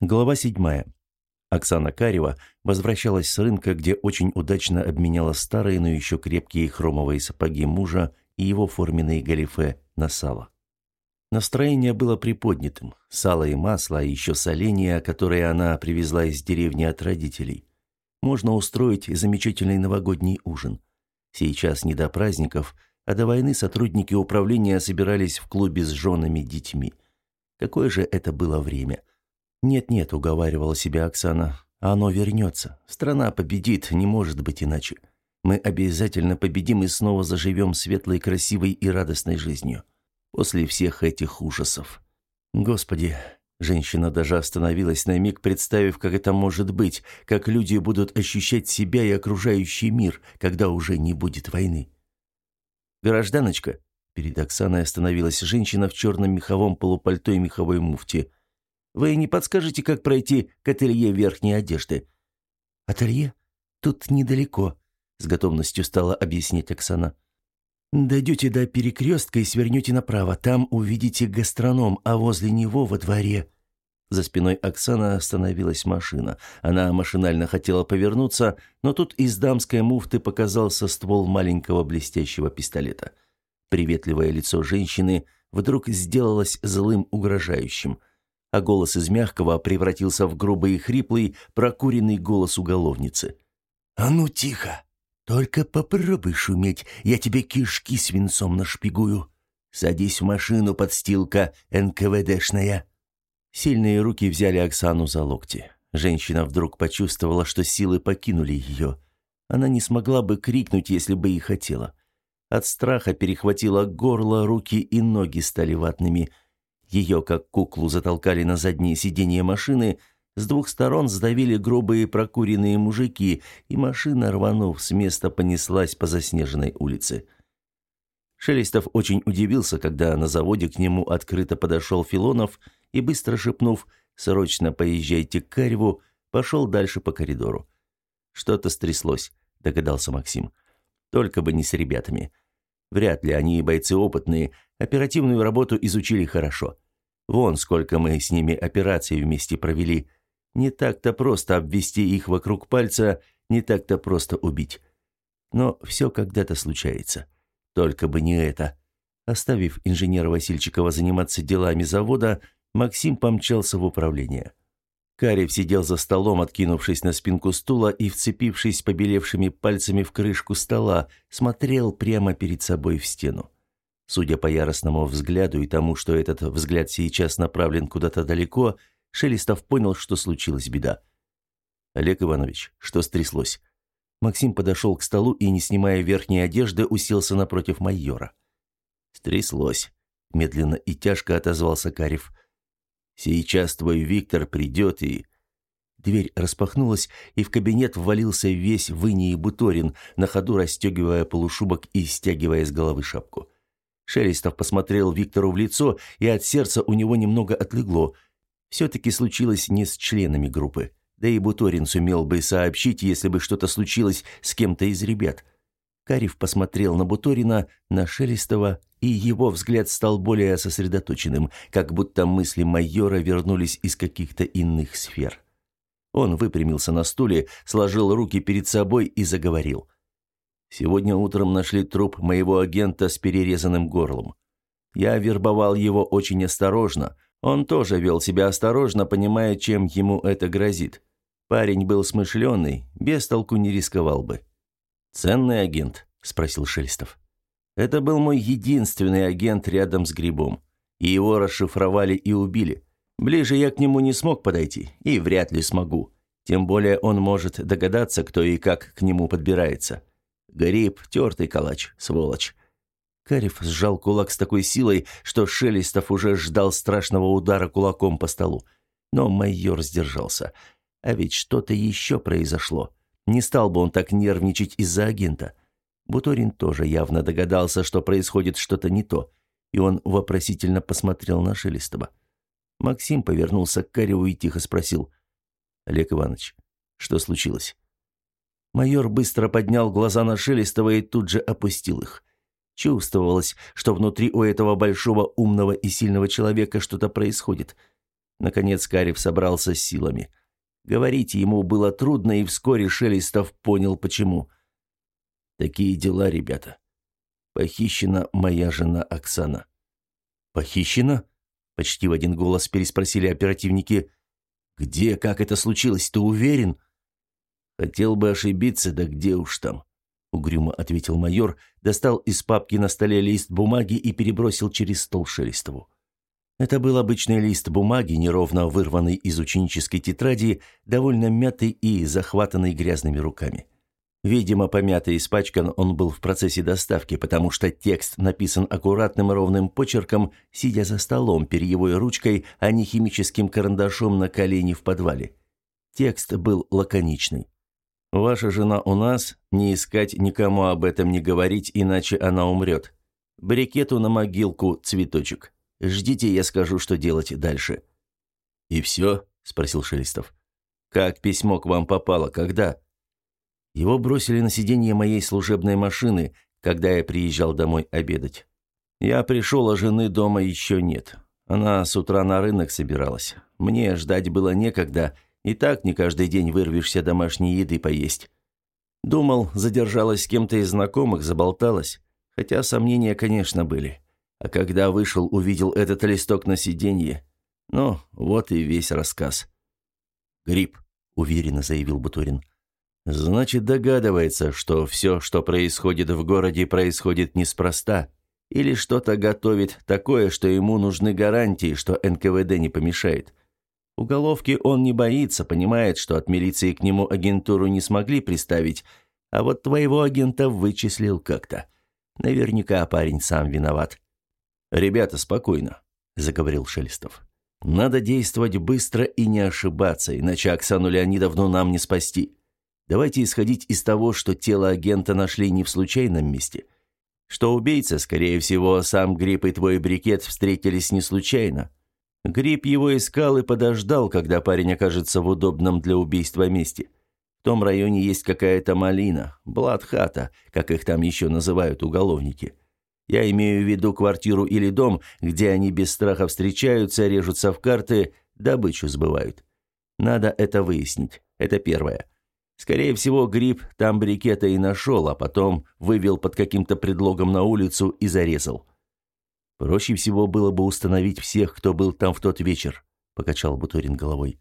Глава 7. Оксана Карева возвращалась с рынка, где очень удачно обменяла старые, но еще крепкие хромовые сапоги мужа и его форменные галифе на сало. Настроение было приподнятым. Сало и масло, а еще соленья, которые она привезла из деревни от родителей. Можно устроить замечательный новогодний ужин. Сейчас не до праздников, а до войны сотрудники управления собирались в клубе с женами, детьми. Какое же это было время – «Нет-нет», — уговаривала себя Оксана, — «оно вернется. Страна победит, не может быть иначе. Мы обязательно победим и снова заживем светлой, красивой и радостной жизнью. После всех этих ужасов. Господи!» Женщина даже остановилась на миг, представив, как это может быть, как люди будут ощущать себя и окружающий мир, когда уже не будет войны. «Гражданочка», — перед Оксаной остановилась женщина в черном меховом полупальто и меховой муфте, вы не подскажете, как пройти к ателье верхней одежды?» «Ателье? Тут недалеко», — с готовностью стала объяснять Оксана. «Дойдете до перекрестка и свернете направо. Там увидите гастроном, а возле него во дворе...» За спиной Оксаны остановилась машина. Она машинально хотела повернуться, но тут из дамской муфты показался ствол маленького блестящего пистолета. Приветливое лицо женщины вдруг сделалось злым, угрожающим а голос из мягкого превратился в грубый и хриплый, прокуренный голос уголовницы. «А ну тихо! Только попробуй шуметь, я тебе кишки свинцом нашпигую. Садись в машину, подстилка НКВДшная!» Сильные руки взяли Оксану за локти. Женщина вдруг почувствовала, что силы покинули ее. Она не смогла бы крикнуть, если бы и хотела. От страха перехватило горло, руки и ноги стали ватными – ее, как куклу, затолкали на заднее сиденье машины, с двух сторон сдавили грубые прокуренные мужики, и машина, рванув с места, понеслась по заснеженной улице. Шелестов очень удивился, когда на заводе к нему открыто подошел Филонов и, быстро шепнув «Срочно поезжайте к Кареву», пошел дальше по коридору. «Что-то стряслось», — догадался Максим. «Только бы не с ребятами. Вряд ли они бойцы опытные, оперативную работу изучили хорошо. Вон сколько мы с ними операций вместе провели. Не так-то просто обвести их вокруг пальца, не так-то просто убить. Но все когда-то случается. Только бы не это. Оставив инженера Васильчикова заниматься делами завода, Максим помчался в управление. Карев сидел за столом, откинувшись на спинку стула и, вцепившись побелевшими пальцами в крышку стола, смотрел прямо перед собой в стену. Судя по яростному взгляду и тому, что этот взгляд сейчас направлен куда-то далеко, Шелестов понял, что случилась беда. «Олег Иванович, что стряслось?» Максим подошел к столу и, не снимая верхней одежды, уселся напротив майора. «Стряслось», — медленно и тяжко отозвался Карев. Сейчас твой Виктор придет и...» Дверь распахнулась, и в кабинет ввалился весь Выни и Буторин, на ходу расстегивая полушубок и стягивая с головы шапку. Шелестов посмотрел Виктору в лицо, и от сердца у него немного отлегло. Все-таки случилось не с членами группы. Да и Буторин сумел бы сообщить, если бы что-то случилось с кем-то из ребят. Карев посмотрел на Буторина, на Шелестова и его взгляд стал более сосредоточенным, как будто мысли майора вернулись из каких-то иных сфер. Он выпрямился на стуле, сложил руки перед собой и заговорил. «Сегодня утром нашли труп моего агента с перерезанным горлом. Я вербовал его очень осторожно. Он тоже вел себя осторожно, понимая, чем ему это грозит. Парень был смышленый, без толку не рисковал бы». «Ценный агент?» – спросил Шельстов. Это был мой единственный агент рядом с Грибом. И его расшифровали и убили. Ближе я к нему не смог подойти, и вряд ли смогу. Тем более он может догадаться, кто и как к нему подбирается. Гриб – тертый калач, сволочь. Карев сжал кулак с такой силой, что Шелестов уже ждал страшного удара кулаком по столу. Но майор сдержался. А ведь что-то еще произошло. Не стал бы он так нервничать из-за агента. Буторин тоже явно догадался, что происходит что-то не то, и он вопросительно посмотрел на Шелестова. Максим повернулся к Кареву и тихо спросил. «Олег Иванович, что случилось?» Майор быстро поднял глаза на Шелестова и тут же опустил их. Чувствовалось, что внутри у этого большого, умного и сильного человека что-то происходит. Наконец Карев собрался с силами. Говорить ему было трудно, и вскоре Шелестов понял, почему. «Такие дела, ребята. Похищена моя жена Оксана». «Похищена?» — почти в один голос переспросили оперативники. «Где, как это случилось, ты уверен?» «Хотел бы ошибиться, да где уж там?» — угрюмо ответил майор, достал из папки на столе лист бумаги и перебросил через стол Шелестову. Это был обычный лист бумаги, неровно вырванный из ученической тетради, довольно мятый и захватанный грязными руками. Видимо, помятый и испачкан он был в процессе доставки, потому что текст написан аккуратным ровным почерком, сидя за столом перьевой ручкой, а не химическим карандашом на колени в подвале. Текст был лаконичный. «Ваша жена у нас, не искать, никому об этом не говорить, иначе она умрет. Брикету на могилку цветочек». Ждите, я скажу, что делать дальше». «И все?» – спросил Шелестов. «Как письмо к вам попало? Когда?» Его бросили на сиденье моей служебной машины, когда я приезжал домой обедать. Я пришел, а жены дома еще нет. Она с утра на рынок собиралась. Мне ждать было некогда, и так не каждый день вырвешься домашней еды поесть. Думал, задержалась с кем-то из знакомых, заболталась. Хотя сомнения, конечно, были. А когда вышел, увидел этот листок на сиденье. Ну, вот и весь рассказ. «Гриб», — уверенно заявил Бутурин. «Значит, догадывается, что все, что происходит в городе, происходит неспроста. Или что-то готовит такое, что ему нужны гарантии, что НКВД не помешает. Уголовки он не боится, понимает, что от милиции к нему агентуру не смогли приставить, а вот твоего агента вычислил как-то. Наверняка парень сам виноват. «Ребята, спокойно», — заговорил Шелестов. «Надо действовать быстро и не ошибаться, иначе Оксану Леонидовну нам не спасти. Давайте исходить из того, что тело агента нашли не в случайном месте. Что убийца, скорее всего, сам Гриб и твой брикет встретились не случайно. Гриб его искал и подождал, когда парень окажется в удобном для убийства месте. В том районе есть какая-то малина, блатхата, как их там еще называют уголовники». Я имею в виду квартиру или дом, где они без страха встречаются, режутся в карты, добычу сбывают. Надо это выяснить. Это первое. Скорее всего, Гриб там брикета и нашел, а потом вывел под каким-то предлогом на улицу и зарезал. Проще всего было бы установить всех, кто был там в тот вечер, покачал Бутурин головой.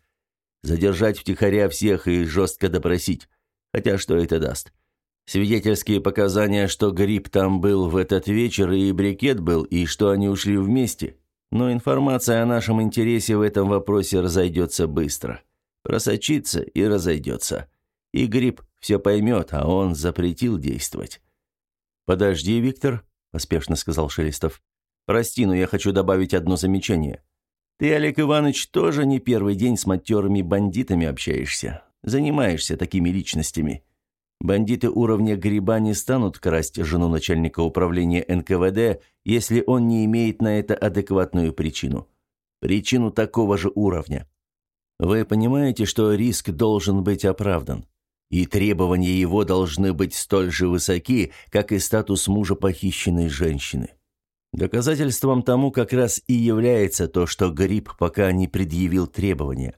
Задержать втихаря всех и жестко допросить. Хотя что это даст? Свидетельские показания, что Гриб там был в этот вечер и брикет был, и что они ушли вместе. Но информация о нашем интересе в этом вопросе разойдется быстро. Просочится и разойдется. И Гриб все поймет, а он запретил действовать. «Подожди, Виктор», – поспешно сказал Шелестов. «Прости, но я хочу добавить одно замечание. Ты, Олег Иванович, тоже не первый день с матерыми бандитами общаешься. Занимаешься такими личностями. Бандиты уровня гриба не станут красть жену начальника управления НКВД, если он не имеет на это адекватную причину. Причину такого же уровня. Вы понимаете, что риск должен быть оправдан. И требования его должны быть столь же высоки, как и статус мужа похищенной женщины. Доказательством тому как раз и является то, что Гриб пока не предъявил требования.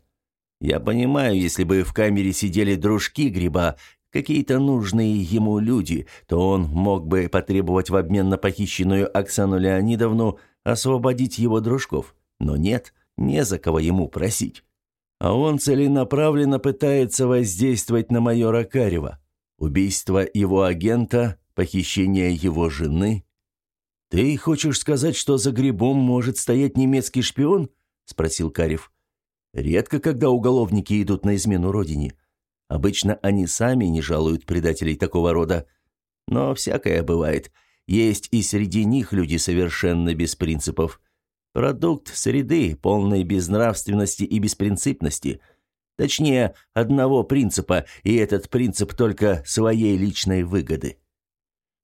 Я понимаю, если бы в камере сидели дружки Гриба, какие-то нужные ему люди, то он мог бы потребовать в обмен на похищенную Оксану Леонидовну освободить его дружков. Но нет, не за кого ему просить. А он целенаправленно пытается воздействовать на майора Карева. Убийство его агента, похищение его жены. «Ты хочешь сказать, что за грибом может стоять немецкий шпион?» – спросил Карев. «Редко, когда уголовники идут на измену родине. Обычно они сами не жалуют предателей такого рода. Но всякое бывает. Есть и среди них люди совершенно без принципов. Продукт среды, полной безнравственности и беспринципности. Точнее, одного принципа, и этот принцип только своей личной выгоды.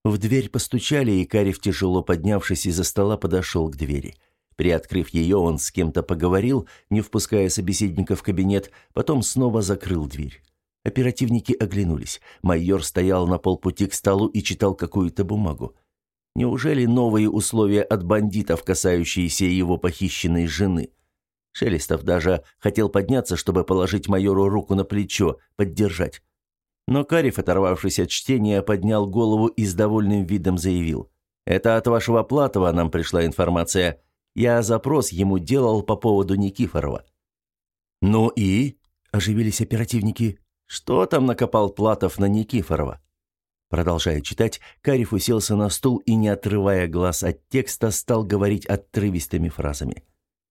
В дверь постучали, и Карев, тяжело поднявшись из-за стола, подошел к двери. Приоткрыв ее, он с кем-то поговорил, не впуская собеседника в кабинет, потом снова закрыл дверь. Оперативники оглянулись. Майор стоял на полпути к столу и читал какую-то бумагу. Неужели новые условия от бандитов, касающиеся его похищенной жены? Шелестов даже хотел подняться, чтобы положить майору руку на плечо, поддержать. Но Карев, оторвавшись от чтения, поднял голову и с довольным видом заявил. «Это от вашего Платова нам пришла информация. Я запрос ему делал по поводу Никифорова». «Ну и?» – оживились оперативники. «Что там накопал Платов на Никифорова?» Продолжая читать, Карев уселся на стул и, не отрывая глаз от текста, стал говорить отрывистыми фразами.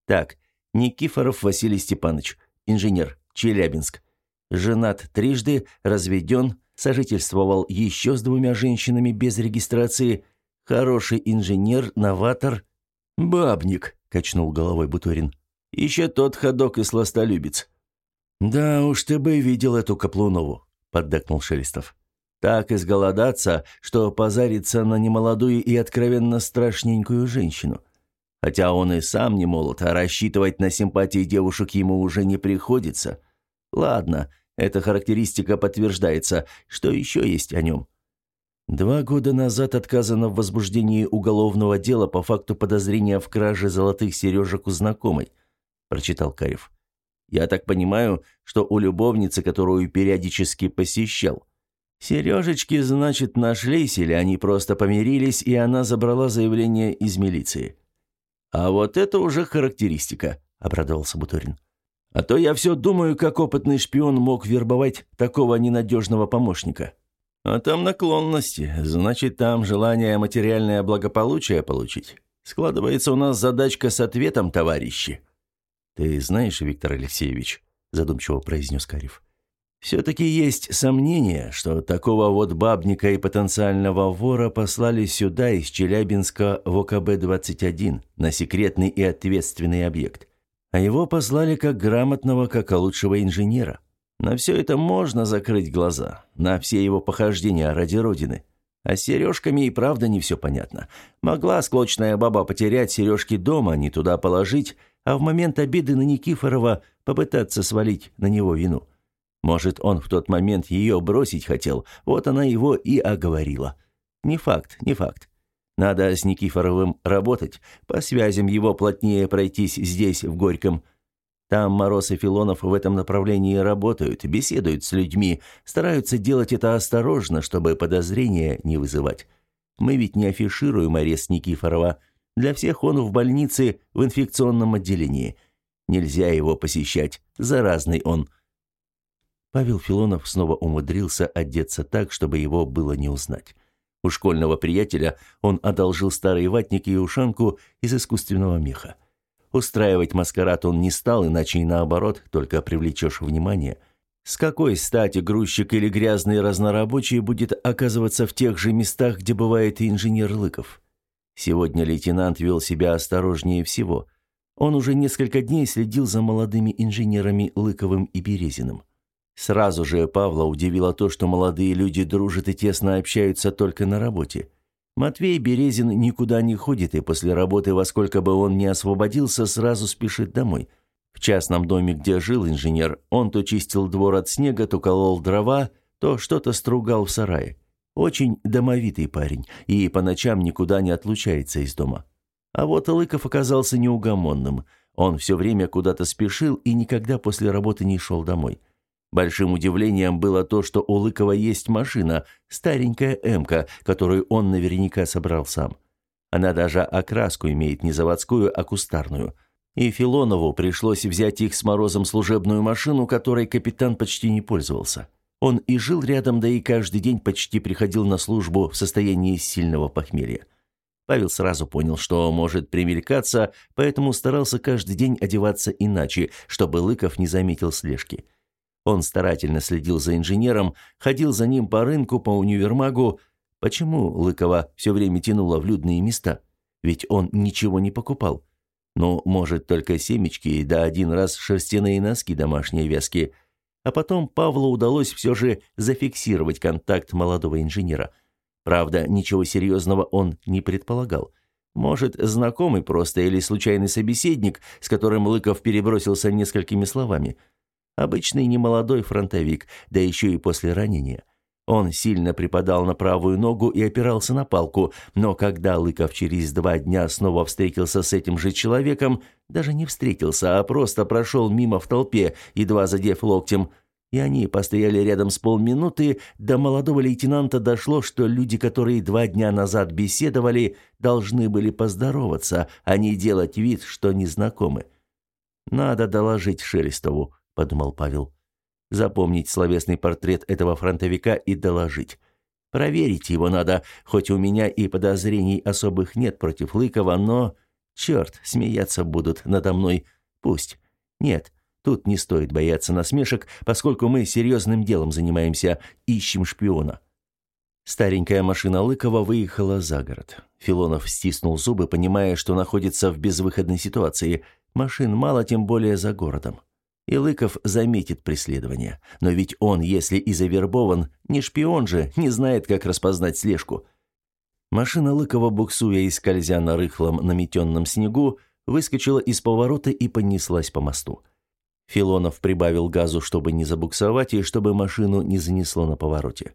«Так, Никифоров Василий Степанович, инженер, Челябинск. Женат трижды, разведен, сожительствовал еще с двумя женщинами без регистрации. Хороший инженер, новатор. «Бабник», — качнул головой Буторин. «Еще тот ходок и сластолюбец». «Да уж ты бы видел эту Каплунову», — поддакнул Шелестов. «Так изголодаться, что позариться на немолодую и откровенно страшненькую женщину. Хотя он и сам не молод, а рассчитывать на симпатии девушек ему уже не приходится. Ладно, эта характеристика подтверждается. Что еще есть о нем?» Два года назад отказано в возбуждении уголовного дела по факту подозрения в краже золотых сережек у знакомой, прочитал Карев. Я так понимаю, что у любовницы, которую периодически посещал. Сережечки, значит, нашлись или они просто помирились, и она забрала заявление из милиции. А вот это уже характеристика, обрадовался Буторин. А то я все думаю, как опытный шпион мог вербовать такого ненадежного помощника. А там наклонности, значит, там желание материальное благополучие получить. Складывается у нас задачка с ответом, товарищи. Ты знаешь, Виктор Алексеевич, задумчиво произнес Карев. Все-таки есть сомнение, что такого вот бабника и потенциального вора послали сюда из Челябинска в ОКБ-21 на секретный и ответственный объект. А его послали как грамотного, как лучшего инженера. На все это можно закрыть глаза, на все его похождения ради Родины. А с сережками и правда не все понятно. Могла склочная баба потерять сережки дома, не туда положить, а в момент обиды на Никифорова попытаться свалить на него вину. Может, он в тот момент ее бросить хотел, вот она его и оговорила. Не факт, не факт. Надо с Никифоровым работать, по связям его плотнее пройтись здесь, в Горьком. Там Мороз и Филонов в этом направлении работают, беседуют с людьми, стараются делать это осторожно, чтобы подозрения не вызывать. Мы ведь не афишируем арест Никифорова. Для всех он в больнице в инфекционном отделении. Нельзя его посещать, заразный он. Павел Филонов снова умудрился одеться так, чтобы его было не узнать. У школьного приятеля он одолжил старые ватники и ушанку из искусственного меха. Устраивать маскарад он не стал, иначе и наоборот, только привлечешь внимание. С какой стати грузчик или грязный разнорабочий будет оказываться в тех же местах, где бывает инженер Лыков? Сегодня лейтенант вел себя осторожнее всего. Он уже несколько дней следил за молодыми инженерами Лыковым и Березиным. Сразу же Павла удивило то, что молодые люди дружат и тесно общаются только на работе. Матвей Березин никуда не ходит и после работы, во сколько бы он ни освободился, сразу спешит домой. В частном доме, где жил инженер, он то чистил двор от снега, то колол дрова, то что-то стругал в сарае. Очень домовитый парень и по ночам никуда не отлучается из дома. А вот Лыков оказался неугомонным. Он все время куда-то спешил и никогда после работы не шел домой. Большим удивлением было то, что у Лыкова есть машина, старенькая «Эмка», которую он наверняка собрал сам. Она даже окраску имеет не заводскую, а кустарную. И Филонову пришлось взять их с Морозом служебную машину, которой капитан почти не пользовался. Он и жил рядом, да и каждый день почти приходил на службу в состоянии сильного похмелья. Павел сразу понял, что может примелькаться, поэтому старался каждый день одеваться иначе, чтобы Лыков не заметил слежки. Он старательно следил за инженером, ходил за ним по рынку, по универмагу. Почему Лыкова все время тянуло в людные места? Ведь он ничего не покупал. Ну, может, только семечки, да один раз шерстяные носки домашние вязки. А потом Павлу удалось все же зафиксировать контакт молодого инженера. Правда, ничего серьезного он не предполагал. Может, знакомый просто или случайный собеседник, с которым Лыков перебросился несколькими словами – Обычный немолодой фронтовик, да еще и после ранения. Он сильно припадал на правую ногу и опирался на палку, но когда Лыков через два дня снова встретился с этим же человеком, даже не встретился, а просто прошел мимо в толпе, едва задев локтем, и они постояли рядом с полминуты, до молодого лейтенанта дошло, что люди, которые два дня назад беседовали, должны были поздороваться, а не делать вид, что незнакомы. «Надо доложить Шелестову», — подумал Павел запомнить словесный портрет этого фронтовика и доложить. Проверить его надо, хоть у меня и подозрений особых нет против Лыкова, но... Черт, смеяться будут надо мной. Пусть. Нет, тут не стоит бояться насмешек, поскольку мы серьезным делом занимаемся, ищем шпиона. Старенькая машина Лыкова выехала за город. Филонов стиснул зубы, понимая, что находится в безвыходной ситуации. Машин мало, тем более за городом. И Лыков заметит преследование. Но ведь он, если и завербован, не шпион же, не знает, как распознать слежку. Машина Лыкова, буксуя и скользя на рыхлом наметенном снегу, выскочила из поворота и понеслась по мосту. Филонов прибавил газу, чтобы не забуксовать и чтобы машину не занесло на повороте.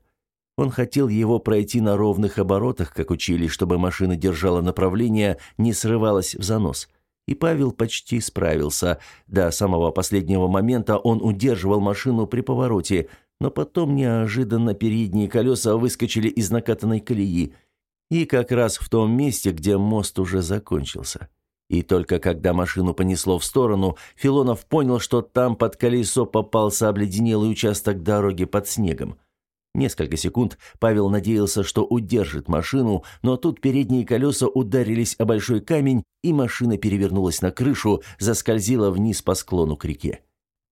Он хотел его пройти на ровных оборотах, как учили, чтобы машина держала направление, не срывалась в занос – и Павел почти справился. До самого последнего момента он удерживал машину при повороте, но потом неожиданно передние колеса выскочили из накатанной колеи. И как раз в том месте, где мост уже закончился. И только когда машину понесло в сторону, Филонов понял, что там под колесо попался обледенелый участок дороги под снегом. Несколько секунд Павел надеялся, что удержит машину, но тут передние колеса ударились о большой камень, и машина перевернулась на крышу, заскользила вниз по склону к реке.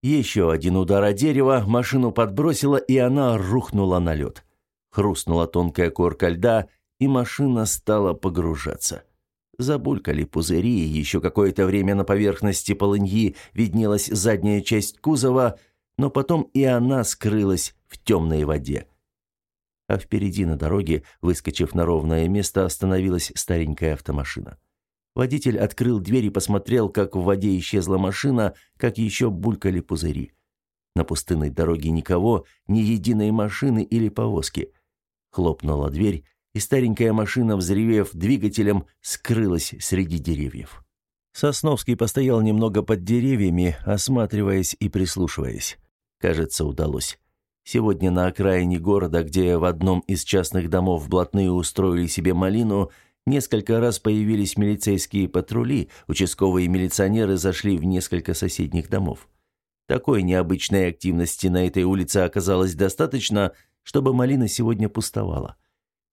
Еще один удар о дерево, машину подбросило, и она рухнула на лед. Хрустнула тонкая корка льда, и машина стала погружаться. Забулькали пузыри, еще какое-то время на поверхности полыньи виднелась задняя часть кузова, но потом и она скрылась в темной воде. А впереди на дороге, выскочив на ровное место, остановилась старенькая автомашина. Водитель открыл дверь и посмотрел, как в воде исчезла машина, как еще булькали пузыри. На пустынной дороге никого, ни единой машины или повозки. Хлопнула дверь, и старенькая машина, взревев двигателем, скрылась среди деревьев. Сосновский постоял немного под деревьями, осматриваясь и прислушиваясь. Кажется, удалось. Сегодня на окраине города, где в одном из частных домов блатные устроили себе малину, несколько раз появились милицейские патрули, участковые милиционеры зашли в несколько соседних домов. Такой необычной активности на этой улице оказалось достаточно, чтобы малина сегодня пустовала.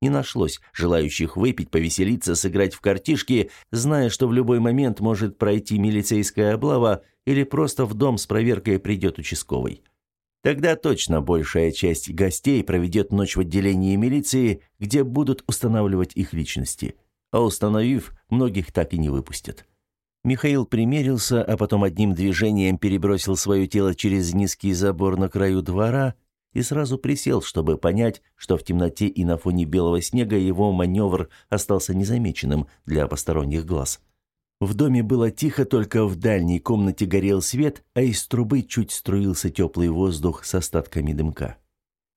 Не нашлось желающих выпить, повеселиться, сыграть в картишки, зная, что в любой момент может пройти милицейская облава или просто в дом с проверкой придет участковый. Тогда точно большая часть гостей проведет ночь в отделении милиции, где будут устанавливать их личности. А установив, многих так и не выпустят. Михаил примерился, а потом одним движением перебросил свое тело через низкий забор на краю двора и сразу присел, чтобы понять, что в темноте и на фоне белого снега его маневр остался незамеченным для посторонних глаз. В доме было тихо, только в дальней комнате горел свет, а из трубы чуть струился теплый воздух с остатками дымка.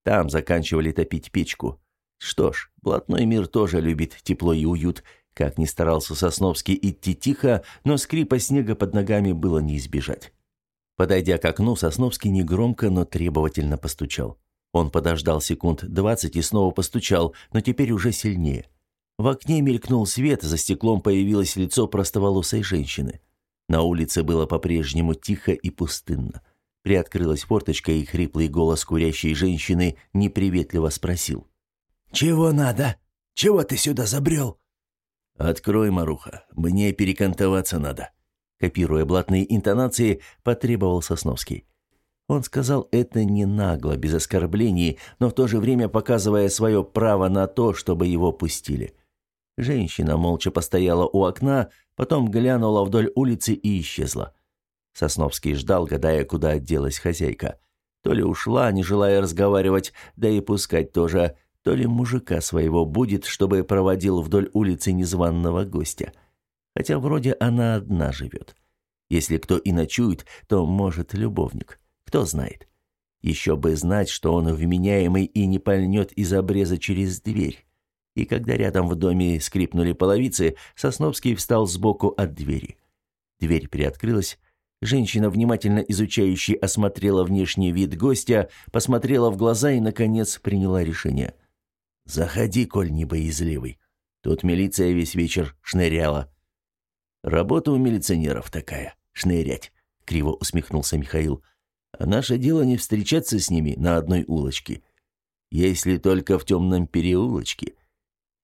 Там заканчивали топить печку. Что ж, блатной мир тоже любит тепло и уют. Как ни старался Сосновский идти тихо, но скрипа снега под ногами было не избежать. Подойдя к окну, Сосновский негромко, но требовательно постучал. Он подождал секунд двадцать и снова постучал, но теперь уже сильнее. В окне мелькнул свет, за стеклом появилось лицо простоволосой женщины. На улице было по-прежнему тихо и пустынно. Приоткрылась форточка, и хриплый голос курящей женщины неприветливо спросил. «Чего надо? Чего ты сюда забрел?» «Открой, Маруха, мне перекантоваться надо», — копируя блатные интонации, потребовал Сосновский. Он сказал это не нагло, без оскорблений, но в то же время показывая свое право на то, чтобы его пустили. Женщина молча постояла у окна, потом глянула вдоль улицы и исчезла. Сосновский ждал, гадая, куда отделась хозяйка. То ли ушла, не желая разговаривать, да и пускать тоже, то ли мужика своего будет, чтобы проводил вдоль улицы незваного гостя. Хотя вроде она одна живет. Если кто и ночует, то, может, любовник. Кто знает. Еще бы знать, что он вменяемый и не пальнет из обреза через дверь. И когда рядом в доме скрипнули половицы, Сосновский встал сбоку от двери. Дверь приоткрылась. Женщина, внимательно изучающая, осмотрела внешний вид гостя, посмотрела в глаза и, наконец, приняла решение. «Заходи, коль не боязливый. Тут милиция весь вечер шныряла». «Работа у милиционеров такая — шнырять», — криво усмехнулся Михаил. «А наше дело не встречаться с ними на одной улочке. Если только в темном переулочке.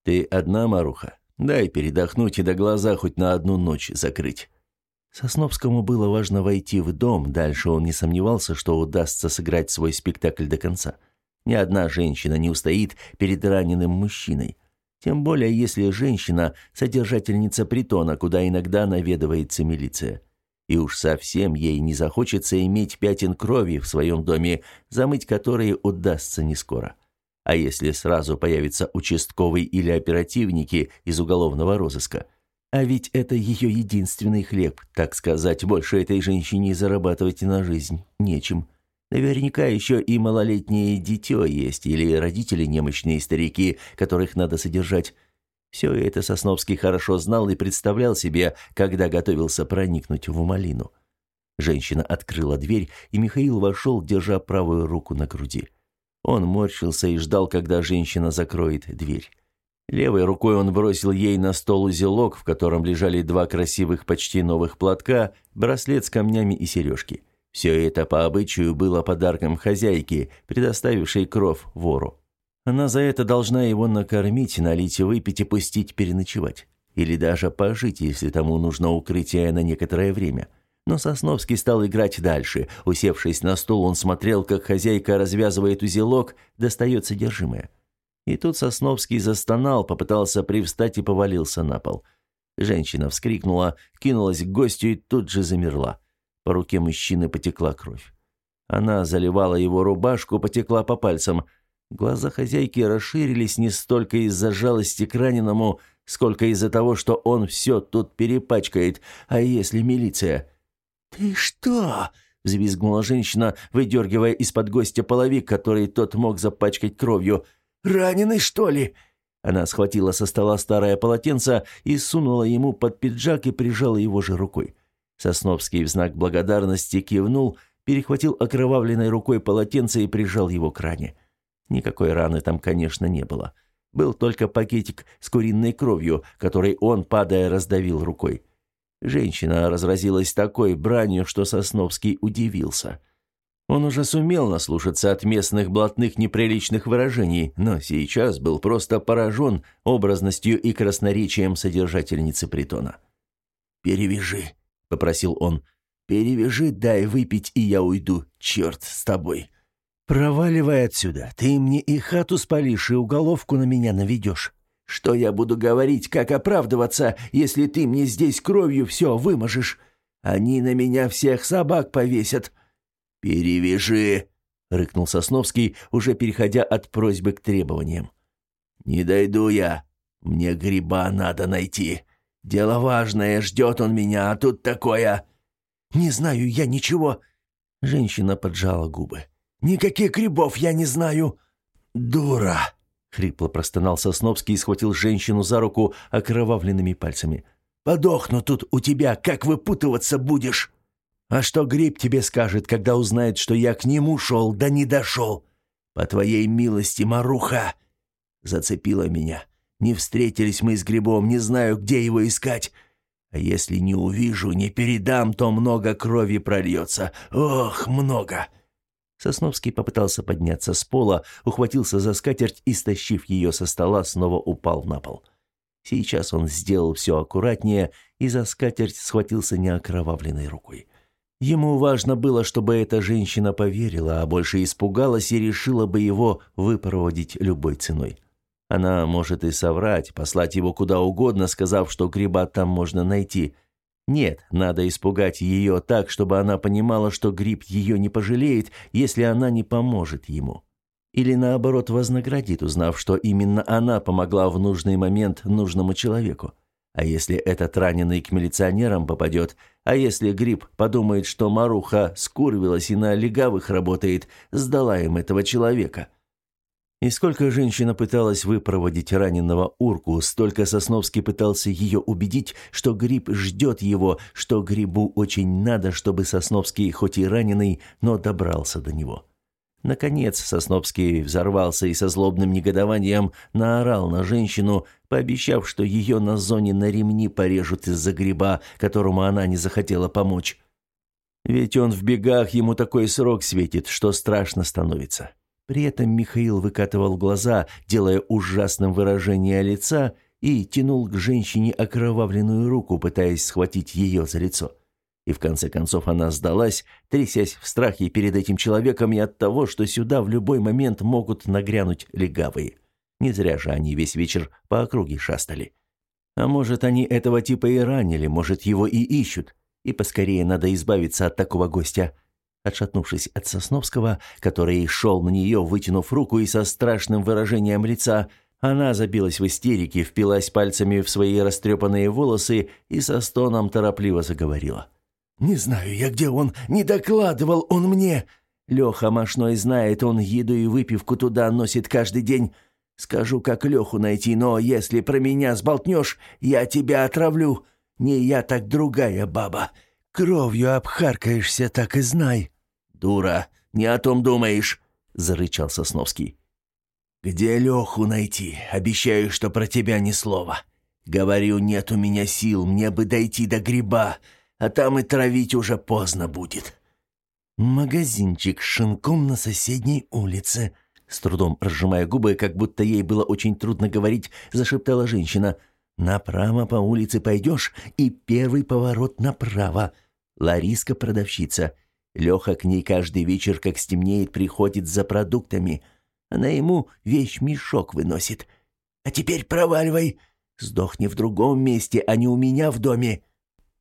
Ты одна, Маруха? Дай передохнуть и до глаза хоть на одну ночь закрыть». Сосновскому было важно войти в дом, дальше он не сомневался, что удастся сыграть свой спектакль до конца. Ни одна женщина не устоит перед раненым мужчиной. Тем более, если женщина – содержательница притона, куда иногда наведывается милиция. И уж совсем ей не захочется иметь пятен крови в своем доме, замыть которые удастся не скоро. А если сразу появятся участковый или оперативники из уголовного розыска? А ведь это ее единственный хлеб, так сказать, больше этой женщине зарабатывать на жизнь нечем. Наверняка еще и малолетнее дитё есть, или родители немощные старики, которых надо содержать. Все это Сосновский хорошо знал и представлял себе, когда готовился проникнуть в малину. Женщина открыла дверь, и Михаил вошел, держа правую руку на груди. Он морщился и ждал, когда женщина закроет дверь. Левой рукой он бросил ей на стол узелок, в котором лежали два красивых почти новых платка, браслет с камнями и сережки. Все это по обычаю было подарком хозяйки, предоставившей кров вору. Она за это должна его накормить, налить выпить и пустить переночевать. Или даже пожить, если тому нужно укрытие на некоторое время. Но Сосновский стал играть дальше. Усевшись на стул, он смотрел, как хозяйка развязывает узелок, достает содержимое. И тут Сосновский застонал, попытался привстать и повалился на пол. Женщина вскрикнула, кинулась к гостю и тут же замерла. По руке мужчины потекла кровь. Она заливала его рубашку, потекла по пальцам. Глаза хозяйки расширились не столько из-за жалости к раненому, сколько из-за того, что он все тут перепачкает. А если милиция? «Ты что?» — взвизгнула женщина, выдергивая из-под гостя половик, который тот мог запачкать кровью. «Раненый, что ли?» Она схватила со стола старое полотенце и сунула ему под пиджак и прижала его же рукой. Сосновский в знак благодарности кивнул, перехватил окровавленной рукой полотенце и прижал его к ране. Никакой раны там, конечно, не было. Был только пакетик с куриной кровью, который он, падая, раздавил рукой. Женщина разразилась такой бранью, что Сосновский удивился. Он уже сумел наслушаться от местных блатных неприличных выражений, но сейчас был просто поражен образностью и красноречием содержательницы притона. «Перевяжи», попросил он. Перевяжи, дай выпить, и я уйду. Черт с тобой. Проваливай отсюда. Ты мне и хату спалишь, и уголовку на меня наведешь. Что я буду говорить, как оправдываться, если ты мне здесь кровью все выможешь? Они на меня всех собак повесят. Перевяжи, рыкнул Сосновский, уже переходя от просьбы к требованиям. Не дойду я. Мне гриба надо найти. Дело важное, ждет он меня, а тут такое... Не знаю я ничего. Женщина поджала губы. Никаких грибов я не знаю. Дура, хрипло простонал Сосновский и схватил женщину за руку окровавленными пальцами. Подохну тут у тебя, как выпутываться будешь? А что гриб тебе скажет, когда узнает, что я к нему шел, да не дошел? По твоей милости, Маруха, зацепила меня. Не встретились мы с грибом, не знаю, где его искать. А если не увижу, не передам, то много крови прольется. Ох, много!» Сосновский попытался подняться с пола, ухватился за скатерть и, стащив ее со стола, снова упал на пол. Сейчас он сделал все аккуратнее и за скатерть схватился неокровавленной рукой. Ему важно было, чтобы эта женщина поверила, а больше испугалась и решила бы его выпроводить любой ценой. Она может и соврать, послать его куда угодно, сказав, что гриба там можно найти. Нет, надо испугать ее так, чтобы она понимала, что гриб ее не пожалеет, если она не поможет ему. Или наоборот вознаградит, узнав, что именно она помогла в нужный момент нужному человеку. А если этот раненый к милиционерам попадет, а если Гриб подумает, что Маруха скурвилась и на легавых работает, сдала им этого человека. И сколько женщина пыталась выпроводить раненого урку, столько Сосновский пытался ее убедить, что Гриб ждет его, что Грибу очень надо, чтобы Сосновский, хоть и раненый, но добрался до него. Наконец Сосновский взорвался и со злобным негодованием наорал на женщину, пообещав, что ее на зоне на ремни порежут из-за гриба, которому она не захотела помочь. Ведь он в бегах, ему такой срок светит, что страшно становится. При этом Михаил выкатывал глаза, делая ужасным выражение лица, и тянул к женщине окровавленную руку, пытаясь схватить ее за лицо. И в конце концов она сдалась, трясясь в страхе перед этим человеком и от того, что сюда в любой момент могут нагрянуть легавые. Не зря же они весь вечер по округе шастали. А может, они этого типа и ранили, может, его и ищут. И поскорее надо избавиться от такого гостя. Отшатнувшись от Сосновского, который шел на нее, вытянув руку и со страшным выражением лица, она забилась в истерике, впилась пальцами в свои растрепанные волосы и со стоном торопливо заговорила. «Не знаю я, где он. Не докладывал он мне. Леха Машной знает, он еду и выпивку туда носит каждый день. Скажу, как Леху найти, но если про меня сболтнешь, я тебя отравлю. Не я, так другая баба. Кровью обхаркаешься, так и знай». «Дура, не о том думаешь», — зарычал Сосновский. «Где Леху найти? Обещаю, что про тебя ни слова. Говорю, нет у меня сил, мне бы дойти до гриба а там и травить уже поздно будет. Магазинчик с шинком на соседней улице. С трудом разжимая губы, как будто ей было очень трудно говорить, зашептала женщина. «Направо по улице пойдешь, и первый поворот направо. Лариска продавщица. Леха к ней каждый вечер, как стемнеет, приходит за продуктами. Она ему вещь мешок выносит. А теперь проваливай. Сдохни в другом месте, а не у меня в доме».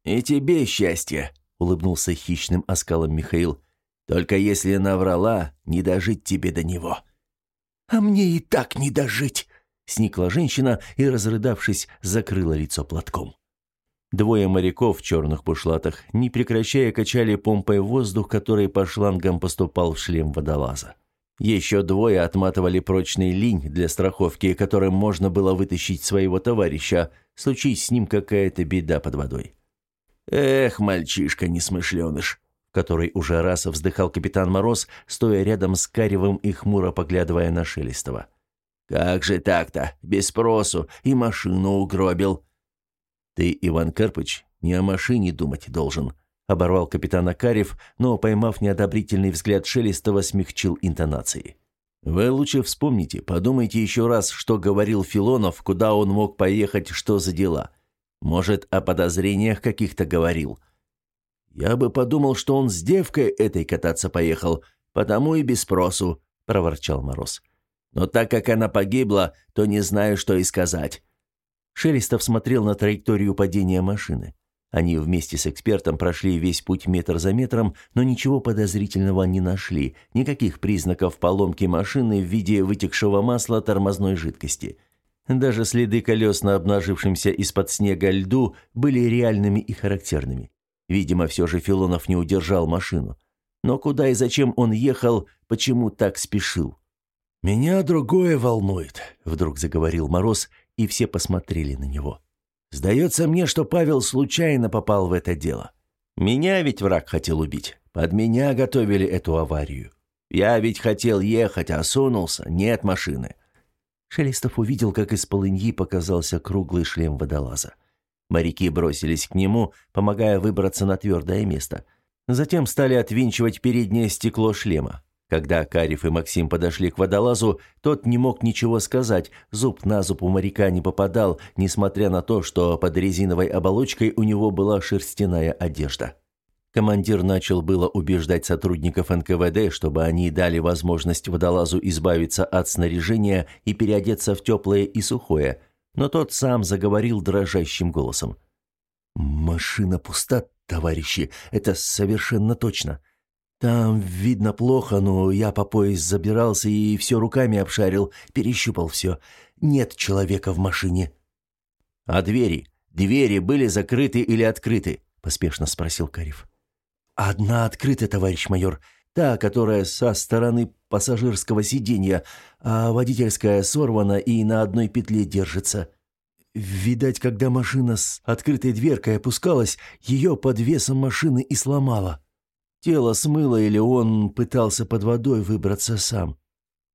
«И тебе счастье», — улыбнулся хищным оскалом Михаил. «Только если наврала, не дожить тебе до него». «А мне и так не дожить», — сникла женщина и, разрыдавшись, закрыла лицо платком. Двое моряков в черных бушлатах, не прекращая, качали помпой воздух, который по шлангам поступал в шлем водолаза. Еще двое отматывали прочный линь для страховки, которым можно было вытащить своего товарища, случись с ним какая-то беда под водой. Эх, мальчишка несмышленыш, который уже раз вздыхал капитан Мороз, стоя рядом с Каревым и хмуро поглядывая на Шелестова. Как же так-то, без спросу, и машину угробил. Ты, Иван Карпыч, не о машине думать должен, оборвал капитан Акарев, но поймав неодобрительный взгляд Шелестова, смягчил интонации. Вы лучше вспомните, подумайте еще раз, что говорил Филонов, куда он мог поехать, что за дела. Может, о подозрениях каких-то говорил. Я бы подумал, что он с девкой этой кататься поехал, потому и без спросу, проворчал Мороз. Но так как она погибла, то не знаю, что и сказать. Шелестов смотрел на траекторию падения машины. Они вместе с экспертом прошли весь путь метр за метром, но ничего подозрительного не нашли, никаких признаков поломки машины в виде вытекшего масла тормозной жидкости – даже следы колес на обнажившемся из-под снега льду были реальными и характерными. Видимо, все же Филонов не удержал машину. Но куда и зачем он ехал, почему так спешил? «Меня другое волнует», — вдруг заговорил Мороз, и все посмотрели на него. «Сдается мне, что Павел случайно попал в это дело. Меня ведь враг хотел убить. Под меня готовили эту аварию. Я ведь хотел ехать, а сунулся, нет машины. Шелестов увидел, как из полыньи показался круглый шлем водолаза. Моряки бросились к нему, помогая выбраться на твердое место. Затем стали отвинчивать переднее стекло шлема. Когда Карев и Максим подошли к водолазу, тот не мог ничего сказать, зуб на зуб у моряка не попадал, несмотря на то, что под резиновой оболочкой у него была шерстяная одежда. Командир начал было убеждать сотрудников НКВД, чтобы они дали возможность водолазу избавиться от снаряжения и переодеться в теплое и сухое, но тот сам заговорил дрожащим голосом. «Машина пуста, товарищи, это совершенно точно. Там видно плохо, но я по пояс забирался и все руками обшарил, перещупал все. Нет человека в машине». «А двери? Двери были закрыты или открыты?» – поспешно спросил Кариф. «Одна открыта, товарищ майор. Та, которая со стороны пассажирского сиденья, а водительская сорвана и на одной петле держится. Видать, когда машина с открытой дверкой опускалась, ее под весом машины и сломала. Тело смыло или он пытался под водой выбраться сам.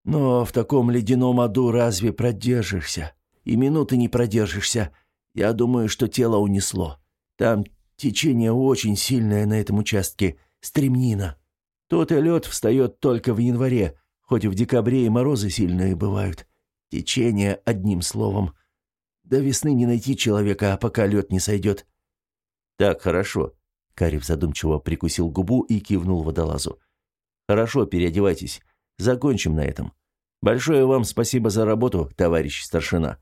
Но в таком ледяном аду разве продержишься? И минуты не продержишься. Я думаю, что тело унесло. Там течение очень сильное на этом участке. Стремнина. Тот и лед встает только в январе, хоть в декабре и морозы сильные бывают. Течение, одним словом. До весны не найти человека, пока лед не сойдет. Так, хорошо. Карев задумчиво прикусил губу и кивнул водолазу. Хорошо, переодевайтесь. Закончим на этом. Большое вам спасибо за работу, товарищ старшина.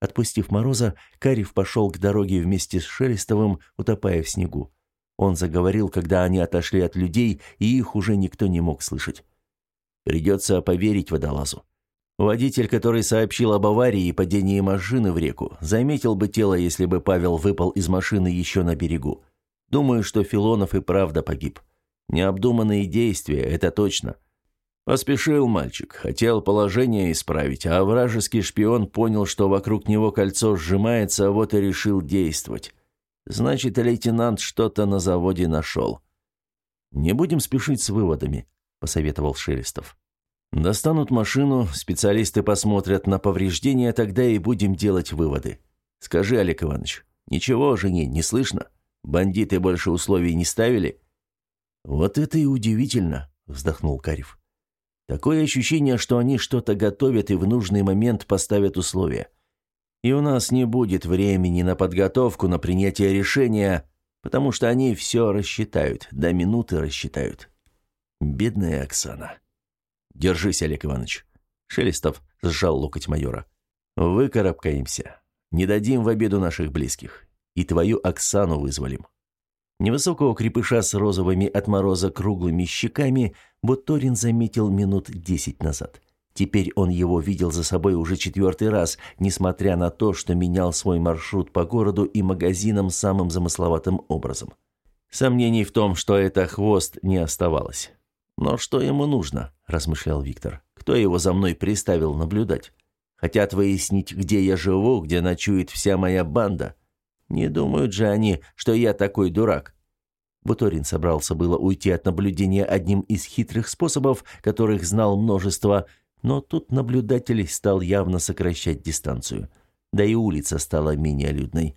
Отпустив Мороза, Карев пошел к дороге вместе с Шелестовым, утопая в снегу. Он заговорил, когда они отошли от людей, и их уже никто не мог слышать. Придется поверить водолазу. Водитель, который сообщил об аварии и падении машины в реку, заметил бы тело, если бы Павел выпал из машины еще на берегу. Думаю, что Филонов и правда погиб. Необдуманные действия, это точно. Поспешил мальчик, хотел положение исправить, а вражеский шпион понял, что вокруг него кольцо сжимается, а вот и решил действовать. Значит, лейтенант что-то на заводе нашел. Не будем спешить с выводами, посоветовал Шелестов. Достанут машину, специалисты посмотрят на повреждения, тогда и будем делать выводы. Скажи, Олег Иванович, ничего о жене не слышно? Бандиты больше условий не ставили? Вот это и удивительно, вздохнул Карев. Такое ощущение, что они что-то готовят и в нужный момент поставят условия. И у нас не будет времени на подготовку, на принятие решения, потому что они все рассчитают, до минуты рассчитают. Бедная Оксана. Держись, Олег Иванович. Шелестов сжал локоть майора. Выкарабкаемся. Не дадим в обиду наших близких. И твою Оксану вызволим. Невысокого крепыша с розовыми от мороза круглыми щеками Буторин заметил минут десять назад. Теперь он его видел за собой уже четвертый раз, несмотря на то, что менял свой маршрут по городу и магазинам самым замысловатым образом. Сомнений в том, что это хвост, не оставалось. «Но что ему нужно?» – размышлял Виктор. «Кто его за мной приставил наблюдать? Хотят выяснить, где я живу, где ночует вся моя банда. Не думают же они, что я такой дурак». Буторин собрался было уйти от наблюдения одним из хитрых способов, которых знал множество, но тут наблюдатель стал явно сокращать дистанцию. Да и улица стала менее людной.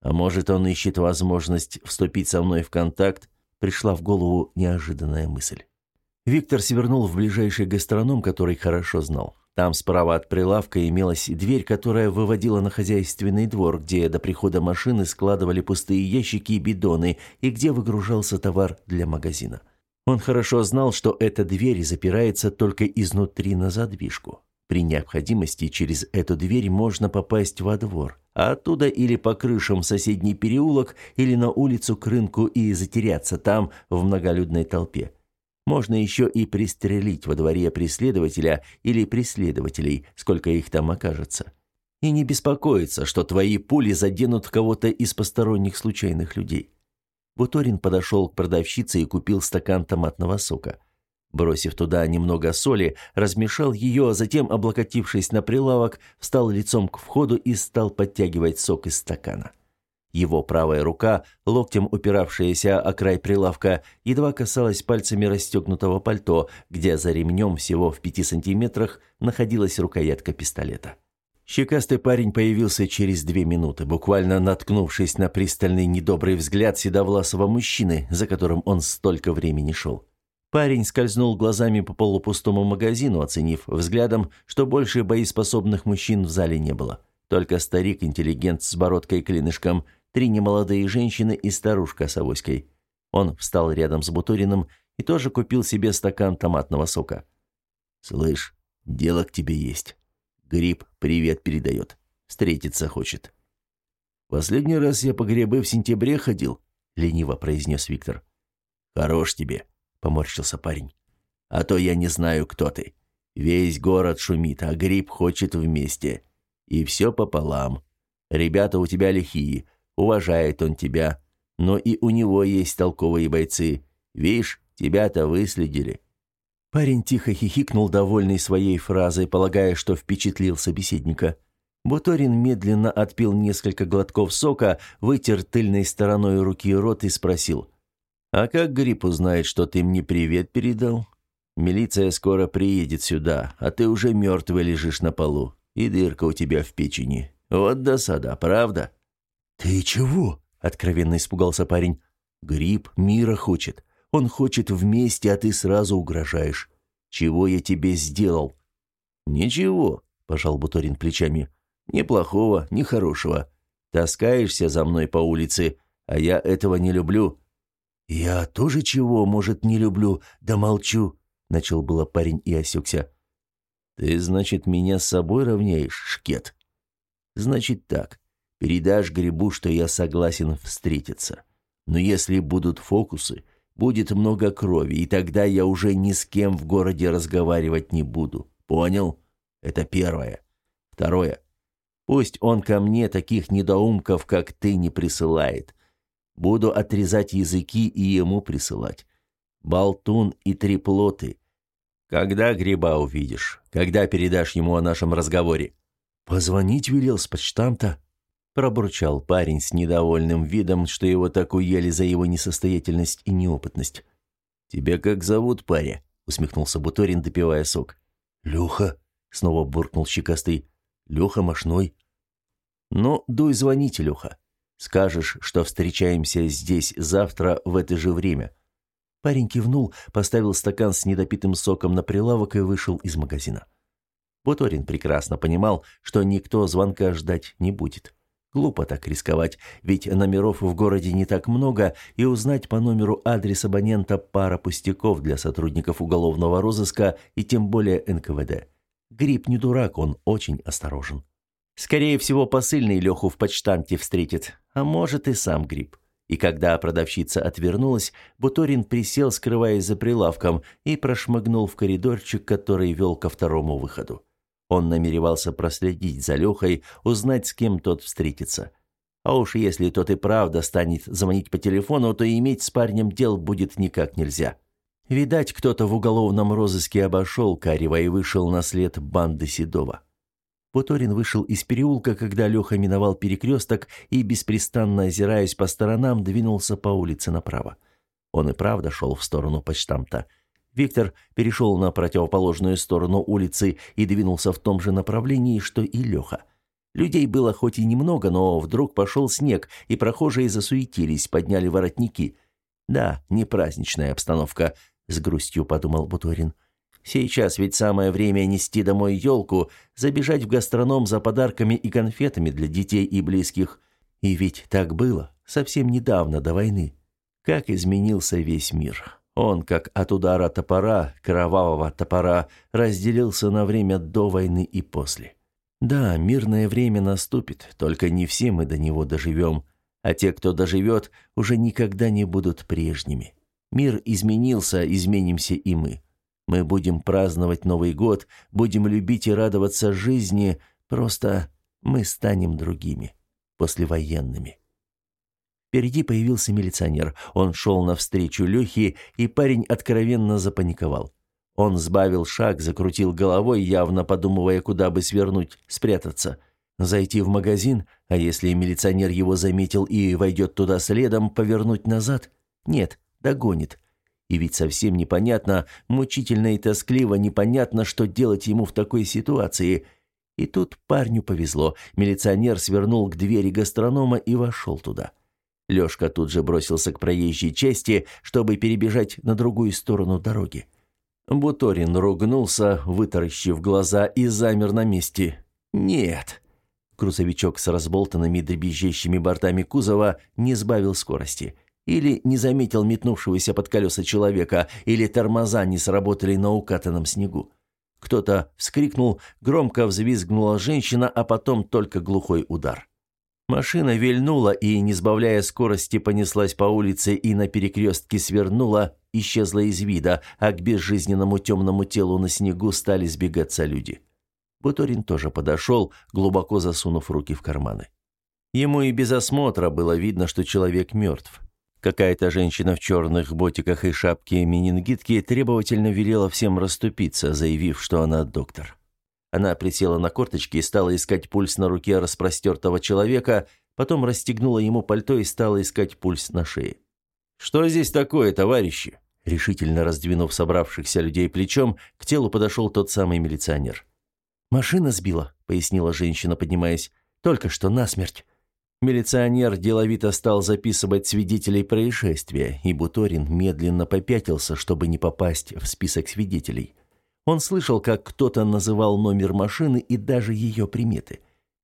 А может, он ищет возможность вступить со мной в контакт? Пришла в голову неожиданная мысль. Виктор свернул в ближайший гастроном, который хорошо знал. Там справа от прилавка имелась дверь, которая выводила на хозяйственный двор, где до прихода машины складывали пустые ящики и бидоны, и где выгружался товар для магазина. Он хорошо знал, что эта дверь запирается только изнутри на задвижку. При необходимости через эту дверь можно попасть во двор, а оттуда или по крышам в соседний переулок, или на улицу к рынку и затеряться там в многолюдной толпе. Можно еще и пристрелить во дворе преследователя или преследователей, сколько их там окажется. И не беспокоиться, что твои пули заденут кого-то из посторонних случайных людей. Буторин подошел к продавщице и купил стакан томатного сока. Бросив туда немного соли, размешал ее, а затем, облокотившись на прилавок, встал лицом к входу и стал подтягивать сок из стакана. Его правая рука, локтем упиравшаяся о край прилавка, едва касалась пальцами расстегнутого пальто, где за ремнем всего в пяти сантиметрах находилась рукоятка пистолета. Щекастый парень появился через две минуты, буквально наткнувшись на пристальный недобрый взгляд седовласого мужчины, за которым он столько времени шел. Парень скользнул глазами по полупустому магазину, оценив взглядом, что больше боеспособных мужчин в зале не было. Только старик-интеллигент с бородкой и клинышком, три немолодые женщины и старушка с авоськой. Он встал рядом с Бутуриным и тоже купил себе стакан томатного сока. «Слышь, дело к тебе есть». Гриб привет передает. Встретиться хочет. Последний раз я по грибы в сентябре ходил, лениво произнес Виктор. Хорош тебе, поморщился парень. А то я не знаю, кто ты. Весь город шумит, а гриб хочет вместе. И все пополам. Ребята у тебя лихие, уважает он тебя, но и у него есть толковые бойцы. Видишь, тебя-то выследили». Парень тихо хихикнул, довольный своей фразой, полагая, что впечатлил собеседника. Буторин медленно отпил несколько глотков сока, вытер тыльной стороной руки рот и спросил. «А как Грипп узнает, что ты мне привет передал? Милиция скоро приедет сюда, а ты уже мертвый лежишь на полу, и дырка у тебя в печени. Вот досада, правда?» «Ты чего?» — откровенно испугался парень. «Грипп мира хочет. Он хочет вместе, а ты сразу угрожаешь. Чего я тебе сделал?» «Ничего», — пожал Буторин плечами. «Ни плохого, ни хорошего. Таскаешься за мной по улице, а я этого не люблю». «Я тоже чего, может, не люблю, да молчу», — начал было парень и осекся. «Ты, значит, меня с собой равняешь, шкет?» «Значит так, передашь Грибу, что я согласен встретиться. Но если будут фокусы, будет много крови, и тогда я уже ни с кем в городе разговаривать не буду. Понял? Это первое. Второе. Пусть он ко мне таких недоумков, как ты, не присылает. Буду отрезать языки и ему присылать. Болтун и триплоты. Когда гриба увидишь? Когда передашь ему о нашем разговоре? Позвонить велел с почтамта пробурчал парень с недовольным видом, что его так уели за его несостоятельность и неопытность. «Тебя как зовут, паря?» — усмехнулся Буторин, допивая сок. «Леха», — снова буркнул щекастый. «Леха Мошной». «Ну, дуй звоните, Леха. Скажешь, что встречаемся здесь завтра в это же время». Парень кивнул, поставил стакан с недопитым соком на прилавок и вышел из магазина. Буторин прекрасно понимал, что никто звонка ждать не будет. Глупо так рисковать, ведь номеров в городе не так много, и узнать по номеру адрес абонента пара пустяков для сотрудников уголовного розыска и тем более НКВД. Гриб не дурак, он очень осторожен. Скорее всего, посыльный Леху в почтамте встретит, а может и сам Гриб. И когда продавщица отвернулась, Буторин присел, скрываясь за прилавком, и прошмыгнул в коридорчик, который вел ко второму выходу. Он намеревался проследить за Лехой, узнать, с кем тот встретится. А уж если тот и правда станет звонить по телефону, то иметь с парнем дел будет никак нельзя. Видать, кто-то в уголовном розыске обошел Карева и вышел на след банды Седова. Буторин вышел из переулка, когда Леха миновал перекресток и, беспрестанно озираясь по сторонам, двинулся по улице направо. Он и правда шел в сторону почтамта – Виктор перешел на противоположную сторону улицы и двинулся в том же направлении, что и Леха. Людей было хоть и немного, но вдруг пошел снег, и прохожие засуетились, подняли воротники. «Да, не праздничная обстановка», — с грустью подумал Буторин. «Сейчас ведь самое время нести домой елку, забежать в гастроном за подарками и конфетами для детей и близких. И ведь так было, совсем недавно, до войны. Как изменился весь мир». Он, как от удара топора, кровавого топора, разделился на время до войны и после. Да, мирное время наступит, только не все мы до него доживем, а те, кто доживет, уже никогда не будут прежними. Мир изменился, изменимся и мы. Мы будем праздновать Новый год, будем любить и радоваться жизни, просто мы станем другими, послевоенными. Впереди появился милиционер. Он шел навстречу Лехе, и парень откровенно запаниковал. Он сбавил шаг, закрутил головой, явно подумывая, куда бы свернуть, спрятаться. Зайти в магазин, а если милиционер его заметил и войдет туда следом, повернуть назад? Нет, догонит. И ведь совсем непонятно, мучительно и тоскливо непонятно, что делать ему в такой ситуации. И тут парню повезло. Милиционер свернул к двери гастронома и вошел туда. Лёшка тут же бросился к проезжей части, чтобы перебежать на другую сторону дороги. Буторин ругнулся, вытаращив глаза, и замер на месте. «Нет!» Грузовичок с разболтанными дребезжащими бортами кузова не сбавил скорости. Или не заметил метнувшегося под колеса человека, или тормоза не сработали на укатанном снегу. Кто-то вскрикнул, громко взвизгнула женщина, а потом только глухой удар. Машина вильнула и, не сбавляя скорости, понеслась по улице и на перекрестке свернула, исчезла из вида, а к безжизненному темному телу на снегу стали сбегаться люди. Буторин тоже подошел, глубоко засунув руки в карманы. Ему и без осмотра было видно, что человек мертв. Какая-то женщина в черных ботиках и шапке менингитки требовательно велела всем расступиться, заявив, что она доктор. Она присела на корточки и стала искать пульс на руке распростертого человека, потом расстегнула ему пальто и стала искать пульс на шее. «Что здесь такое, товарищи?» Решительно раздвинув собравшихся людей плечом, к телу подошел тот самый милиционер. «Машина сбила», — пояснила женщина, поднимаясь. «Только что насмерть». Милиционер деловито стал записывать свидетелей происшествия, и Буторин медленно попятился, чтобы не попасть в список свидетелей. Он слышал, как кто-то называл номер машины и даже ее приметы.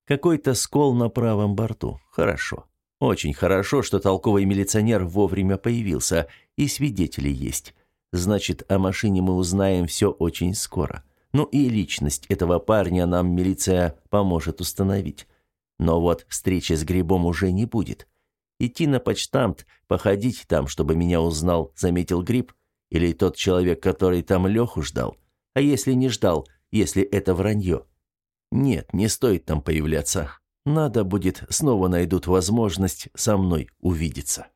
Какой-то скол на правом борту. Хорошо. Очень хорошо, что толковый милиционер вовремя появился, и свидетели есть. Значит, о машине мы узнаем все очень скоро. Ну и личность этого парня нам милиция поможет установить. Но вот встречи с грибом уже не будет. Идти на почтамт, походить там, чтобы меня узнал, заметил гриб, или тот человек, который там Леху ждал. А если не ждал, если это вранье? Нет, не стоит там появляться. Надо будет, снова найдут возможность со мной увидеться.